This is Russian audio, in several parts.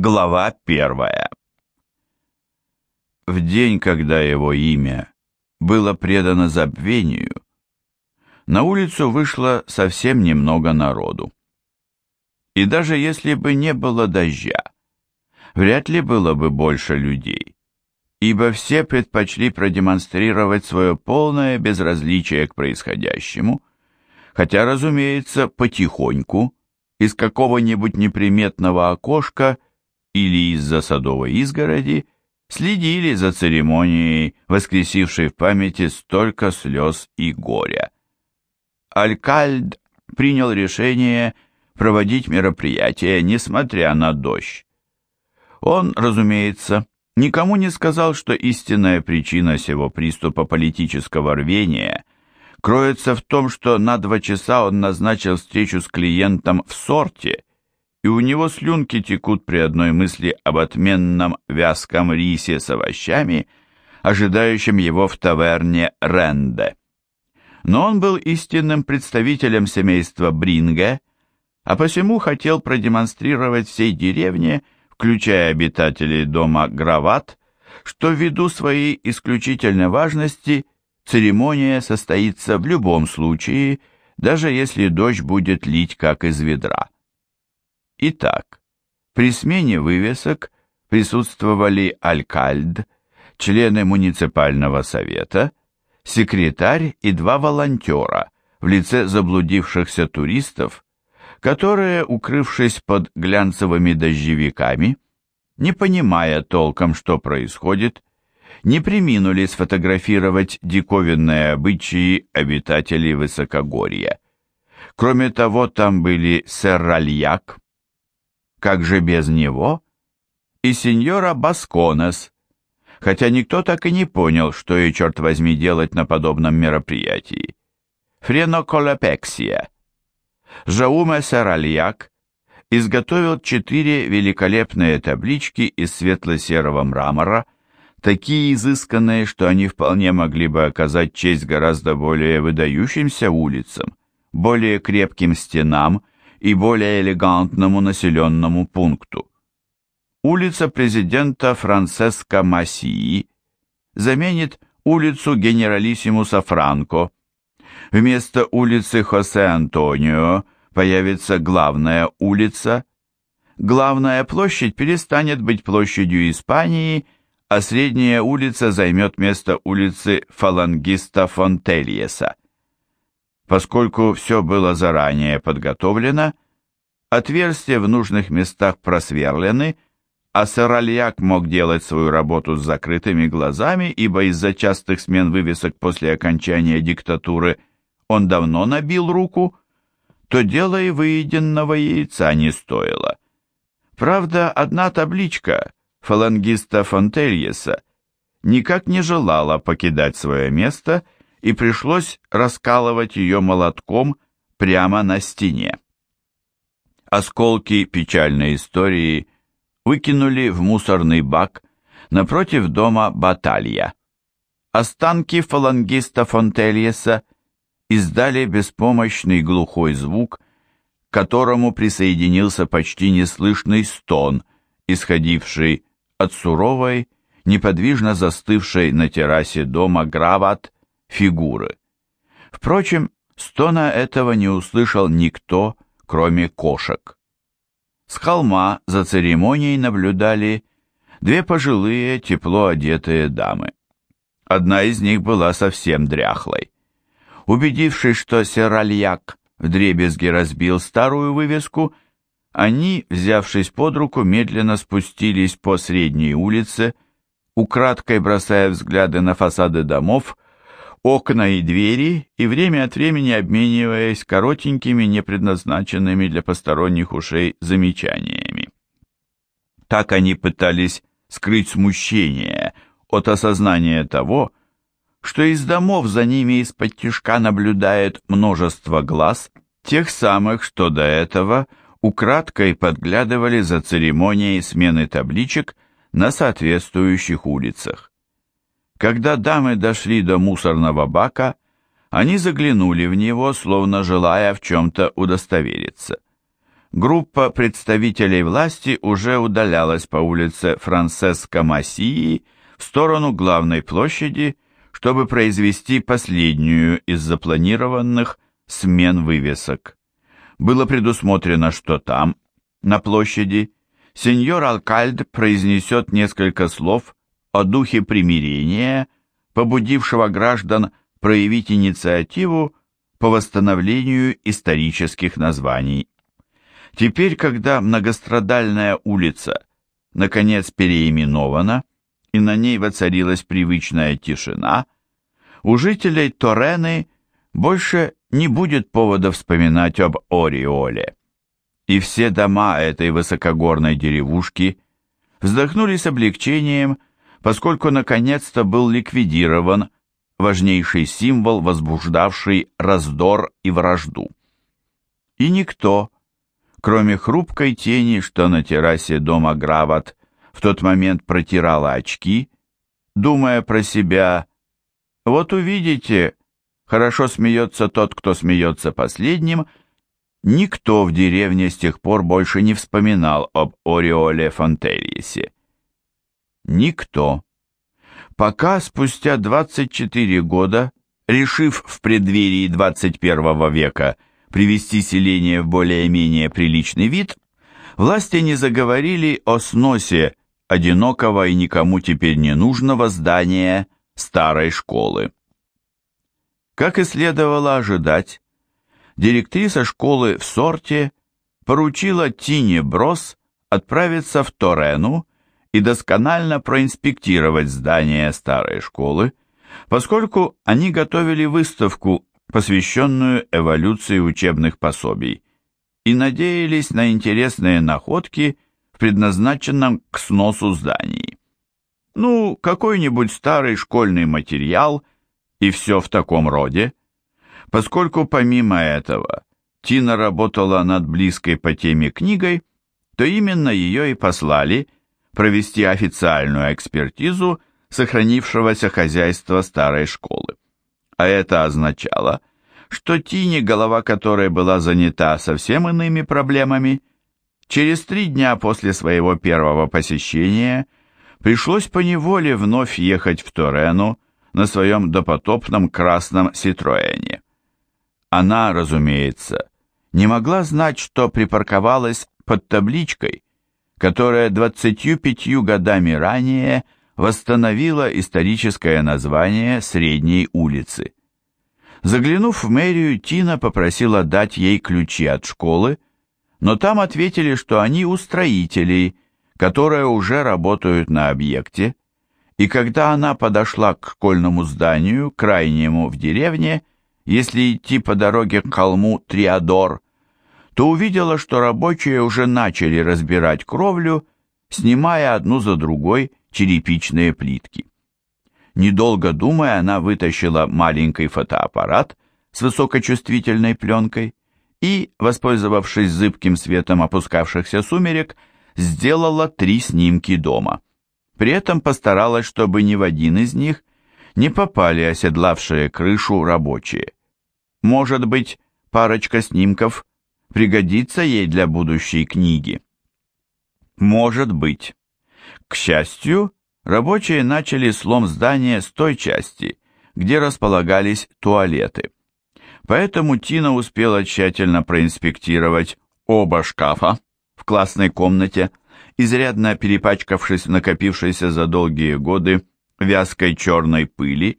Глава первая В день, когда его имя было предано забвению, на улицу вышло совсем немного народу. И даже если бы не было дождя, вряд ли было бы больше людей, ибо все предпочли продемонстрировать свое полное безразличие к происходящему, хотя, разумеется, потихоньку, из какого-нибудь неприметного окошка или из-за садовой изгороди, следили за церемонией, воскресившей в памяти столько слез и горя. Алькальд принял решение проводить мероприятие, несмотря на дождь. Он, разумеется, никому не сказал, что истинная причина сего приступа политического рвения кроется в том, что на два часа он назначил встречу с клиентом в сорте, и у него слюнки текут при одной мысли об отменном вязком рисе с овощами, ожидающем его в таверне Ренде но он был истинным представителем семейства Бринге, а посему хотел продемонстрировать всей деревне, включая обитателей дома Грават, что ввиду своей исключительной важности церемония состоится в любом случае, даже если дождь будет лить как из ведра. Итак, при смене вывесок присутствовали алькальд, члены муниципального совета, секретарь и два волонтера в лице заблудившихся туристов, которые, укрывшись под глянцевыми дождевиками, не понимая толком, что происходит, не приминули сфотографировать диковинные обычаи обитателей Высокогорья. Кроме того, там были сэр Ральяк, как же без него, и сеньора Басконес, хотя никто так и не понял, что ей, черт возьми, делать на подобном мероприятии. Френоколопексия. Жауме Саральяк изготовил четыре великолепные таблички из светло-серого мрамора, такие изысканные, что они вполне могли бы оказать честь гораздо более выдающимся улицам, более крепким стенам и более элегантному населенному пункту улица президента Франциско Массии заменит улицу генералиссимуса Франко. Вместо улицы Хосе Антонио появится главная улица. Главная площадь перестанет быть площадью Испании, а средняя улица займет место улицы фалангиста Фонтельеса. Поскольку все было заранее подготовлено, отверстия в нужных местах просверлены, а Саральяк мог делать свою работу с закрытыми глазами, ибо из-за частых смен вывесок после окончания диктатуры он давно набил руку, то дело и выеденного яйца не стоило. Правда, одна табличка фалангиста Фонтельеса никак не желала покидать свое место, пришлось раскалывать ее молотком прямо на стене. Осколки печальной истории – выкинули в мусорный бак напротив дома Баталья. Останки фалангиста Фонтельеса издали беспомощный глухой звук, к которому присоединился почти неслышный стон, исходивший от суровой, неподвижно застывшей на террасе дома Грават фигуры. Впрочем, стона этого не услышал никто, кроме кошек. С холма за церемонией наблюдали две пожилые, тепло одетые дамы. Одна из них была совсем дряхлой. Убедившись, что серальяк вдребезги разбил старую вывеску, они, взявшись под руку, медленно спустились по средней улице, украдкой бросая взгляды на фасады домов, окна и двери и время от времени обмениваясь коротенькими, непредназначенными для посторонних ушей замечаниями. Так они пытались скрыть смущение от осознания того, что из домов за ними из-под тишка наблюдает множество глаз, тех самых, что до этого украдкой подглядывали за церемонией смены табличек на соответствующих улицах. Когда дамы дошли до мусорного бака, они заглянули в него, словно желая в чем-то удостовериться. группа представителей власти уже удалялась по улице Францеско Массии в сторону главной площади, чтобы произвести последнюю из запланированных смен вывесок. Было предусмотрено, что там, на площади, сеньор Алкальд произнесет несколько слов о духе примирения, побудившего граждан проявить инициативу по восстановлению исторических названий. Теперь, когда многострадальная улица наконец переименована, и на ней воцарилась привычная тишина, у жителей Торены больше не будет повода вспоминать об Ореоле. И все дома этой высокогорной деревушки вздохнули с облегчением, поскольку наконец-то был ликвидирован важнейший символ, возбуждавший раздор и вражду. И никто, кроме хрупкой тени, что на террасе дома Грават в тот момент протирала очки, думая про себя, «Вот увидите, хорошо смеется тот, кто смеется последним», никто в деревне с тех пор больше не вспоминал об Ореоле Фонтельесе. Никто. Пока спустя 24 года, решив в преддверии 21 века привести селение в более-менее приличный вид, власти не заговорили о сносе одинокого и никому теперь не нужного здания старой школы. Как и следовало ожидать, директриса школы в Сорте поручила Тине Брос отправиться в Торену и досконально проинспектировать здание старой школы, поскольку они готовили выставку, посвященную эволюции учебных пособий, и надеялись на интересные находки в предназначенном к сносу здании. Ну, какой-нибудь старый школьный материал и все в таком роде, поскольку помимо этого Тина работала над близкой по теме книгой, то именно ее и послали – провести официальную экспертизу сохранившегося хозяйства старой школы. А это означало, что Тине, голова которой была занята совсем иными проблемами, через три дня после своего первого посещения пришлось поневоле вновь ехать в Торену на своем допотопном красном Ситроэне. Она, разумеется, не могла знать, что припарковалась под табличкой, которая 25 годами ранее восстановила историческое название Средней улицы. Заглянув в мэрию, Тина попросила дать ей ключи от школы, но там ответили, что они у строителей, которые уже работают на объекте, и когда она подошла к школьному зданию, крайнему в деревне, если идти по дороге к холму Триадор, то увидела, что рабочие уже начали разбирать кровлю, снимая одну за другой черепичные плитки. Недолго думая, она вытащила маленький фотоаппарат с высокочувствительной пленкой и, воспользовавшись зыбким светом опускавшихся сумерек, сделала три снимки дома. При этом постаралась, чтобы ни в один из них не попали оседлавшие крышу рабочие. Может быть, парочка снимков пригодится ей для будущей книги. Может быть. К счастью, рабочие начали слом здания с той части, где располагались туалеты. Поэтому Тина успела тщательно проинспектировать оба шкафа в классной комнате, изрядно перепачкавшись в накопившейся за долгие годы вязкой черной пыли,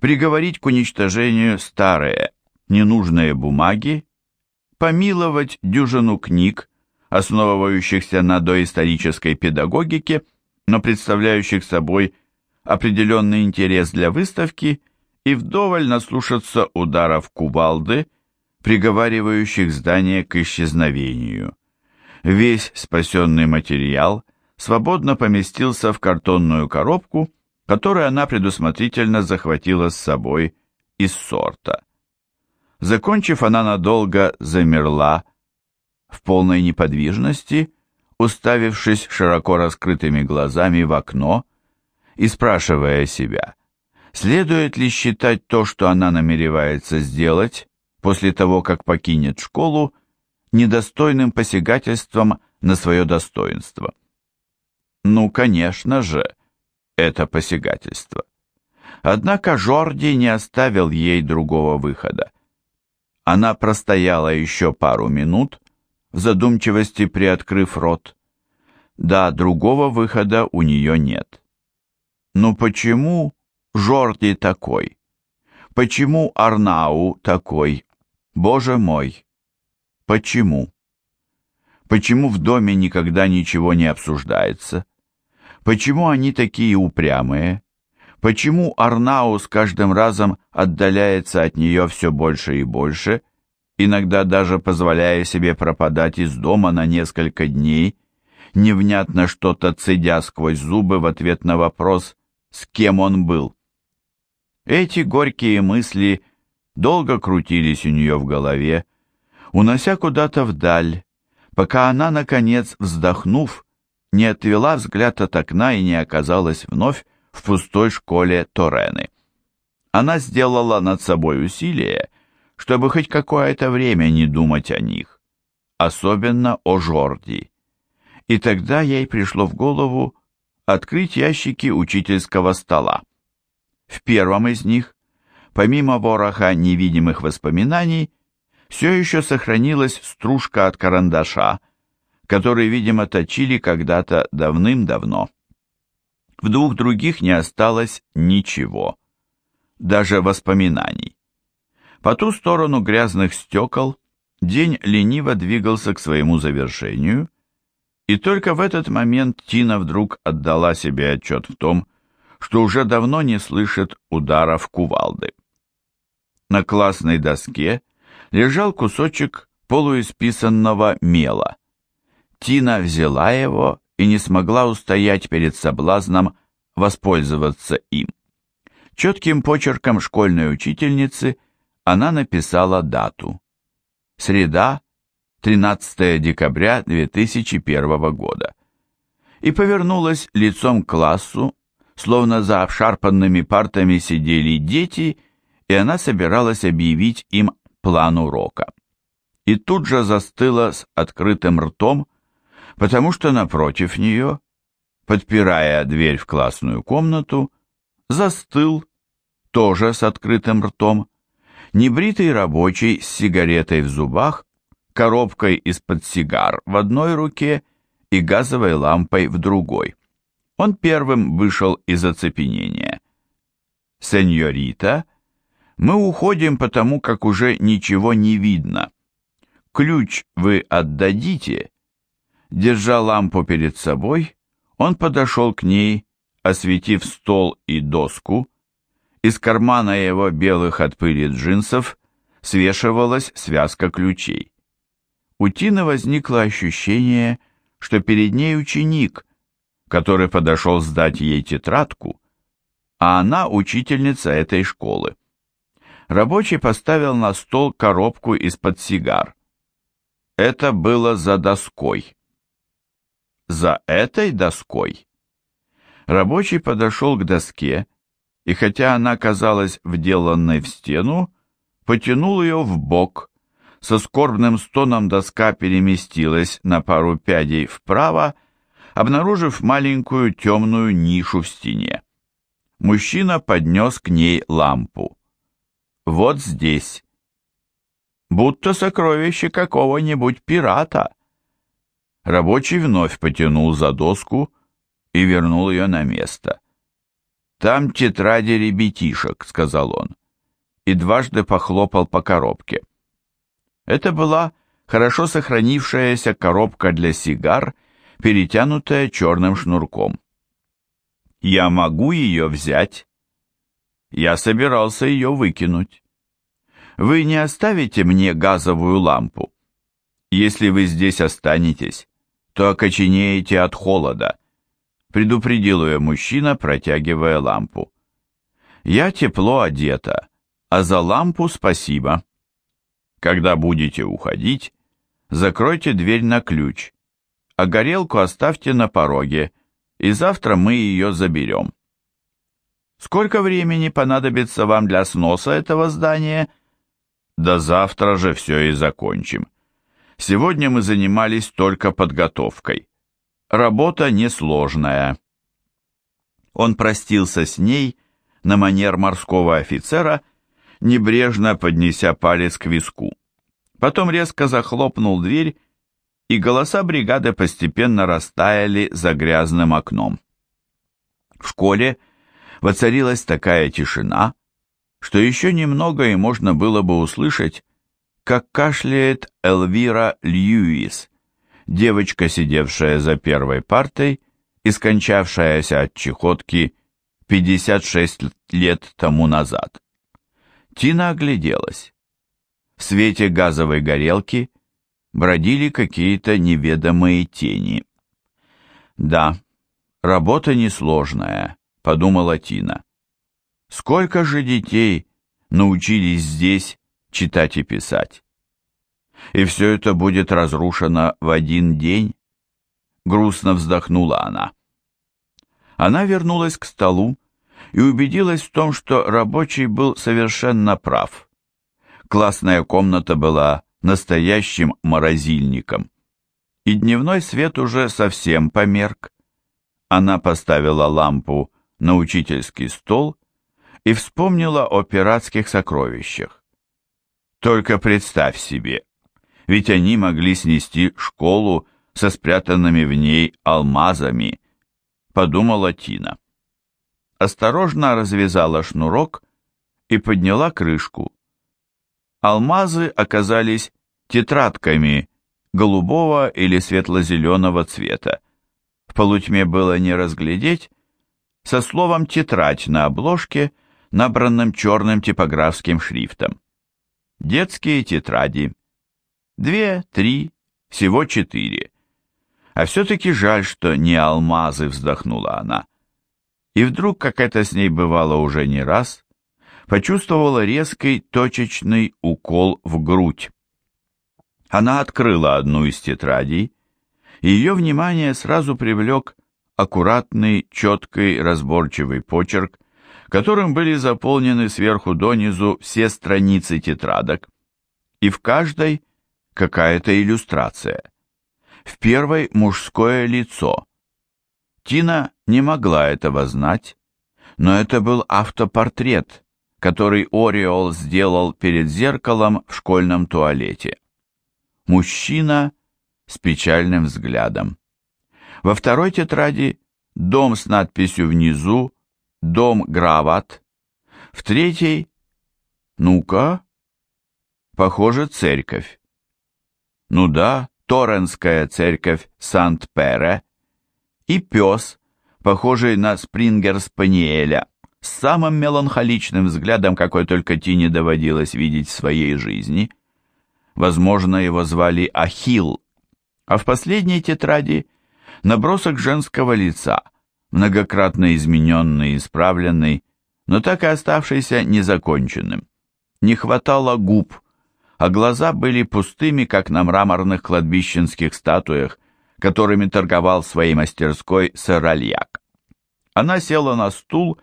приговорить к уничтожению старые, ненужные бумаги помиловать дюжину книг, основывающихся на доисторической педагогике, но представляющих собой определенный интерес для выставки, и вдоволь наслушаться ударов кувалды, приговаривающих здание к исчезновению. Весь спасенный материал свободно поместился в картонную коробку, которую она предусмотрительно захватила с собой из сорта. Закончив, она надолго замерла в полной неподвижности, уставившись широко раскрытыми глазами в окно и спрашивая себя, следует ли считать то, что она намеревается сделать после того, как покинет школу, недостойным посягательством на свое достоинство. Ну, конечно же, это посягательство. Однако Жорди не оставил ей другого выхода. Она простояла еще пару минут, в задумчивости приоткрыв рот. Да, другого выхода у нее нет. Но почему Жорди такой? Почему Арнау такой? Боже мой! Почему? Почему в доме никогда ничего не обсуждается? Почему они такие упрямые? Почему Арнау с каждым разом отдаляется от нее все больше и больше, иногда даже позволяя себе пропадать из дома на несколько дней, невнятно что-то цедя сквозь зубы в ответ на вопрос, с кем он был? Эти горькие мысли долго крутились у нее в голове, унося куда-то вдаль, пока она, наконец, вздохнув, не отвела взгляд от окна и не оказалась вновь в пустой школе Торены. Она сделала над собой усилие, чтобы хоть какое-то время не думать о них, особенно о Жорди. И тогда ей пришло в голову открыть ящики учительского стола. В первом из них, помимо вороха невидимых воспоминаний, все еще сохранилась стружка от карандаша, который, видимо, точили когда-то давным-давно. В двух других не осталось ничего, даже воспоминаний. По ту сторону грязных стекол день лениво двигался к своему завершению, и только в этот момент Тина вдруг отдала себе отчет в том, что уже давно не слышит ударов кувалды. На классной доске лежал кусочек полуисписанного мела. Тина взяла его и не смогла устоять перед соблазном воспользоваться им. Четким почерком школьной учительницы она написала дату. Среда, 13 декабря 2001 года. И повернулась лицом к классу, словно за обшарпанными партами сидели дети, и она собиралась объявить им план урока. И тут же застыла с открытым ртом, потому что напротив нее, подпирая дверь в классную комнату, застыл, тоже с открытым ртом, небритый рабочий с сигаретой в зубах, коробкой из-под сигар в одной руке и газовой лампой в другой. Он первым вышел из оцепенения. «Сеньорита», мы уходим потому, как уже ничего не видно. Ключ вы отдадите?» Держа лампу перед собой, он подошел к ней, осветив стол и доску. Из кармана его белых от пыли джинсов свешивалась связка ключей. У Тины возникло ощущение, что перед ней ученик, который подошел сдать ей тетрадку, а она учительница этой школы. Рабочий поставил на стол коробку из-под сигар. Это было за доской. За этой доской. Рабочий подошел к доске, и хотя она казалась вделанной в стену, потянул ее в бок. Со скорбным стоном доска переместилась на пару пядей вправо, обнаружив маленькую темную нишу в стене. Мужчина поднес к ней лампу вот здесь. Будто сокровище какого-нибудь пирата. Рабочий вновь потянул за доску и вернул ее на место. «Там тетради ребятишек», — сказал он, и дважды похлопал по коробке. Это была хорошо сохранившаяся коробка для сигар, перетянутая черным шнурком. «Я могу ее взять?» Я собирался ее выкинуть. Вы не оставите мне газовую лампу? Если вы здесь останетесь, то окоченеете от холода, предупредил ее мужчина, протягивая лампу. Я тепло одета, а за лампу спасибо. Когда будете уходить, закройте дверь на ключ, а горелку оставьте на пороге, и завтра мы ее заберем. Сколько времени понадобится вам для сноса этого здания? До завтра же все и закончим. Сегодня мы занимались только подготовкой. Работа несложная. Он простился с ней на манер морского офицера, небрежно поднеся палец к виску. Потом резко захлопнул дверь, и голоса бригады постепенно растаяли за грязным окном. В школе воцарилась такая тишина, что еще немного и можно было бы услышать, как кашляет Элвира Льюис, девочка, сидевшая за первой партой и скончавшаяся от чехотки 56 лет тому назад. Тина огляделась. В свете газовой горелки бродили какие-то неведомые тени. Да, работа несложная, подумала Тина. Сколько же детей научились здесь читать и писать? И все это будет разрушено в один день? Грустно вздохнула она. Она вернулась к столу и убедилась в том, что рабочий был совершенно прав. Классная комната была настоящим морозильником. И дневной свет уже совсем померк. Она поставила лампу на учительский стол и вспомнила о пиратских сокровищах. Только представь себе, ведь они могли снести школу со спрятанными в ней алмазами, подумала Тина. Осторожно развязала шнурок и подняла крышку. Алмазы оказались тетрадками голубого или светло-зеленого цвета. В полутьме было не разглядеть, со словом «тетрадь» на обложке, набранным черным типографским шрифтом. Детские тетради. Две, три, всего четыре. А все-таки жаль, что не алмазы, вздохнула она. И вдруг, как это с ней бывало уже не раз, почувствовала резкий точечный укол в грудь. Она открыла одну из тетрадей, и ее внимание сразу привлек аккуратный, четкий, разборчивый почерк, которым были заполнены сверху донизу все страницы тетрадок, и в каждой какая-то иллюстрация. В первой мужское лицо. Тина не могла этого знать, но это был автопортрет, который Ориол сделал перед зеркалом в школьном туалете. Мужчина с печальным взглядом. Во второй тетради дом с надписью внизу «Дом Грават». В третьей «Ну-ка», похоже, церковь. Ну да, Торренская церковь Сант-Пере. И пес, похожий на Спрингер-спаниеля с самым меланхоличным взглядом, какой только Тине доводилось видеть в своей жизни. Возможно, его звали Ахилл, а в последней тетради набросок женского лица, многократно измененный исправленный, но так и оставшийся незаконченным. Не хватало губ, а глаза были пустыми, как на мраморных кладбищенских статуях, которыми торговал своей мастерской сэр Альяк. Она села на стул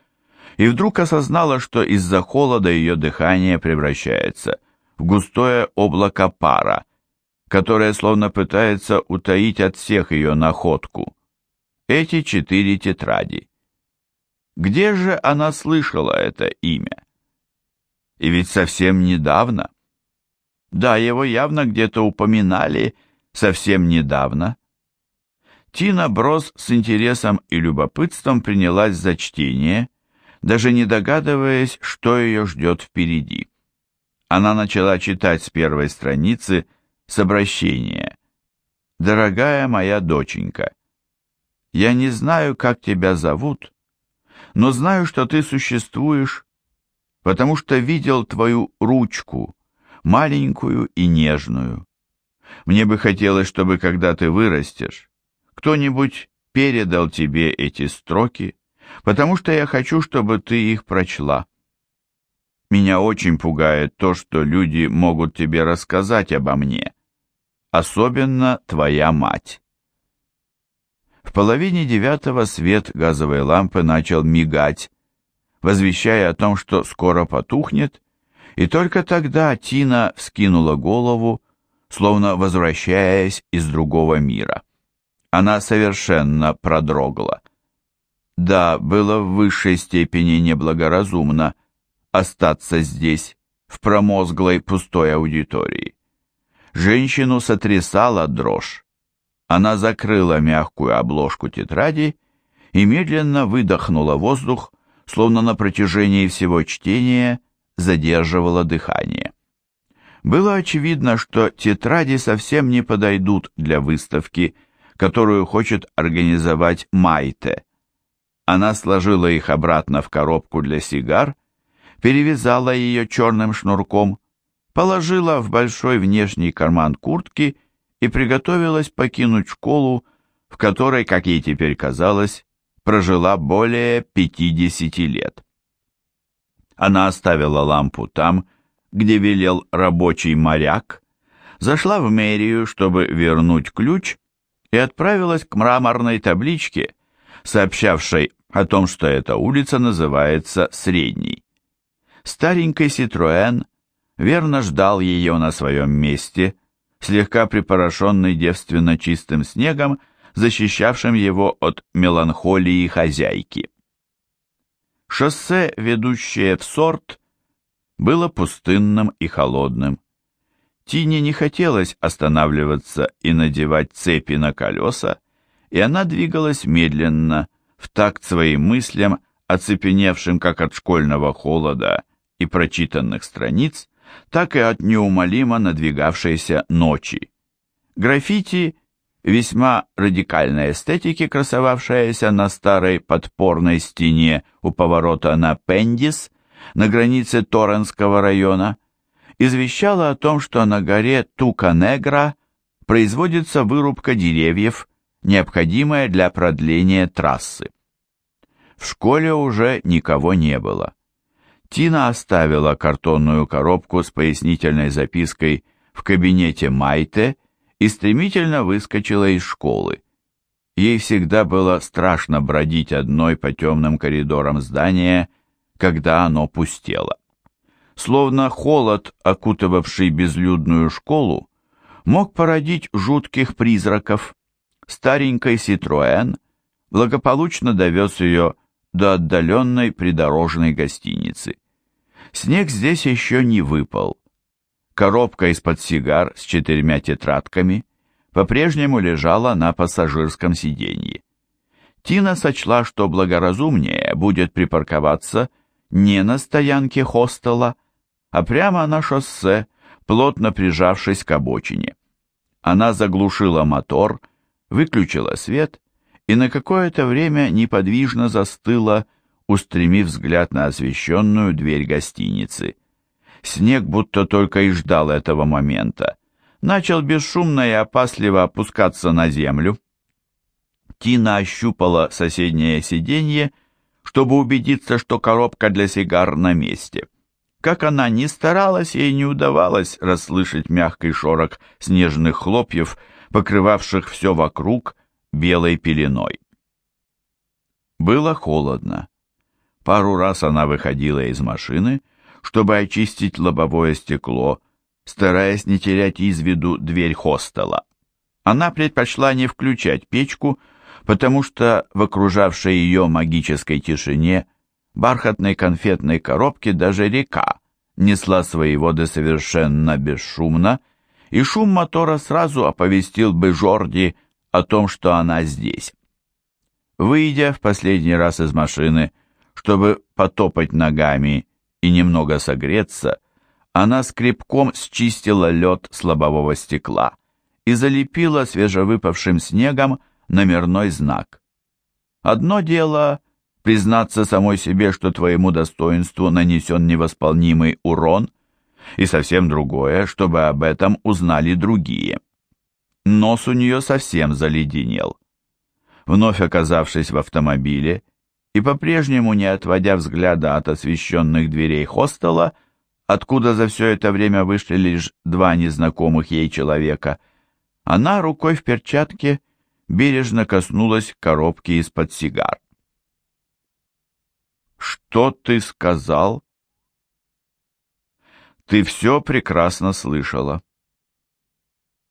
и вдруг осознала, что из-за холода ее дыхание превращается в густое облако пара, которое словно пытается утаить от всех ее находку. Эти четыре тетради. Где же она слышала это имя? И ведь совсем недавно. Да, его явно где-то упоминали совсем недавно. Тина Брос с интересом и любопытством принялась за чтение, даже не догадываясь, что ее ждет впереди. Она начала читать с первой страницы с обращения. «Дорогая моя доченька, я не знаю, как тебя зовут, но знаю, что ты существуешь, потому что видел твою ручку, маленькую и нежную. Мне бы хотелось, чтобы, когда ты вырастешь, кто-нибудь передал тебе эти строки, потому что я хочу, чтобы ты их прочла. Меня очень пугает то, что люди могут тебе рассказать обо мне, особенно твоя мать. В половине девятого свет газовой лампы начал мигать, возвещая о том, что скоро потухнет, и только тогда Тина вскинула голову, словно возвращаясь из другого мира. Она совершенно продрогла. Да, было в высшей степени неблагоразумно остаться здесь, в промозглой пустой аудитории. Женщину сотрясала дрожь. Она закрыла мягкую обложку тетради и медленно выдохнула воздух, словно на протяжении всего чтения задерживала дыхание. Было очевидно, что тетради совсем не подойдут для выставки, которую хочет организовать Майте. Она сложила их обратно в коробку для сигар, перевязала ее черным шнурком, положила в большой внешний карман куртки и приготовилась покинуть школу, в которой, как ей теперь казалось, прожила более 50 лет. Она оставила лампу там, где велел рабочий моряк, зашла в мэрию, чтобы вернуть ключ, и отправилась к мраморной табличке, сообщавшей о том, что эта улица называется Средней. Старенький Ситроэн верно ждал ее на своем месте, слегка припорошенный девственно чистым снегом, защищавшим его от меланхолии хозяйки. Шоссе, ведущее в сорт, было пустынным и холодным. Тине не хотелось останавливаться и надевать цепи на колеса, и она двигалась медленно, в такт своим мыслям, оцепеневшим как от школьного холода и прочитанных страниц, так и от неумолимо надвигавшейся ночи. Граффити, весьма радикальной эстетики, красовавшаяся на старой подпорной стене у поворота на Пендис, на границе Торренского района, извещала о том, что на горе Тука-Негра производится вырубка деревьев, необходимая для продления трассы. В школе уже никого не было. Тина оставила картонную коробку с пояснительной запиской в кабинете Майте и стремительно выскочила из школы. Ей всегда было страшно бродить одной по темным коридорам здания, когда оно пустело. Словно холод, окутывавший безлюдную школу, мог породить жутких призраков. Старенький Ситроэн благополучно довез ее до отдаленной придорожной гостиницы. Снег здесь еще не выпал. Коробка из-под сигар с четырьмя тетрадками по-прежнему лежала на пассажирском сиденье. Тина сочла, что благоразумнее будет припарковаться не на стоянке хостела, а прямо на шоссе, плотно прижавшись к обочине. Она заглушила мотор, выключила свет и на какое-то время неподвижно застыла, устремив взгляд на освещенную дверь гостиницы. Снег будто только и ждал этого момента. Начал бесшумно и опасливо опускаться на землю. Тина ощупала соседнее сиденье, чтобы убедиться, что коробка для сигар на месте. Как она ни старалась, ей не удавалось расслышать мягкий шорох снежных хлопьев, покрывавших все вокруг белой пеленой. Было холодно. Пару раз она выходила из машины, чтобы очистить лобовое стекло, стараясь не терять из виду дверь хостела. Она предпочла не включать печку, потому что в окружавшей ее магической тишине бархатной конфетной коробке даже река несла свои воды совершенно бесшумно, и шум мотора сразу оповестил бы Жорди о том, что она здесь. Выйдя в последний раз из машины, чтобы потопать ногами и немного согреться, она скребком счистила лед с лобового стекла и залепила свежевыпавшим снегом номерной знак. Одно дело признаться самой себе, что твоему достоинству нанесен невосполнимый урон, и совсем другое, чтобы об этом узнали другие. Нос у нее совсем заледенел. Вновь оказавшись в автомобиле и по-прежнему не отводя взгляда от освещенных дверей хостела, откуда за все это время вышли лишь два незнакомых ей человека, она рукой в перчатке бережно коснулась коробки из-под сигар. «Что ты сказал?» «Ты все прекрасно слышала.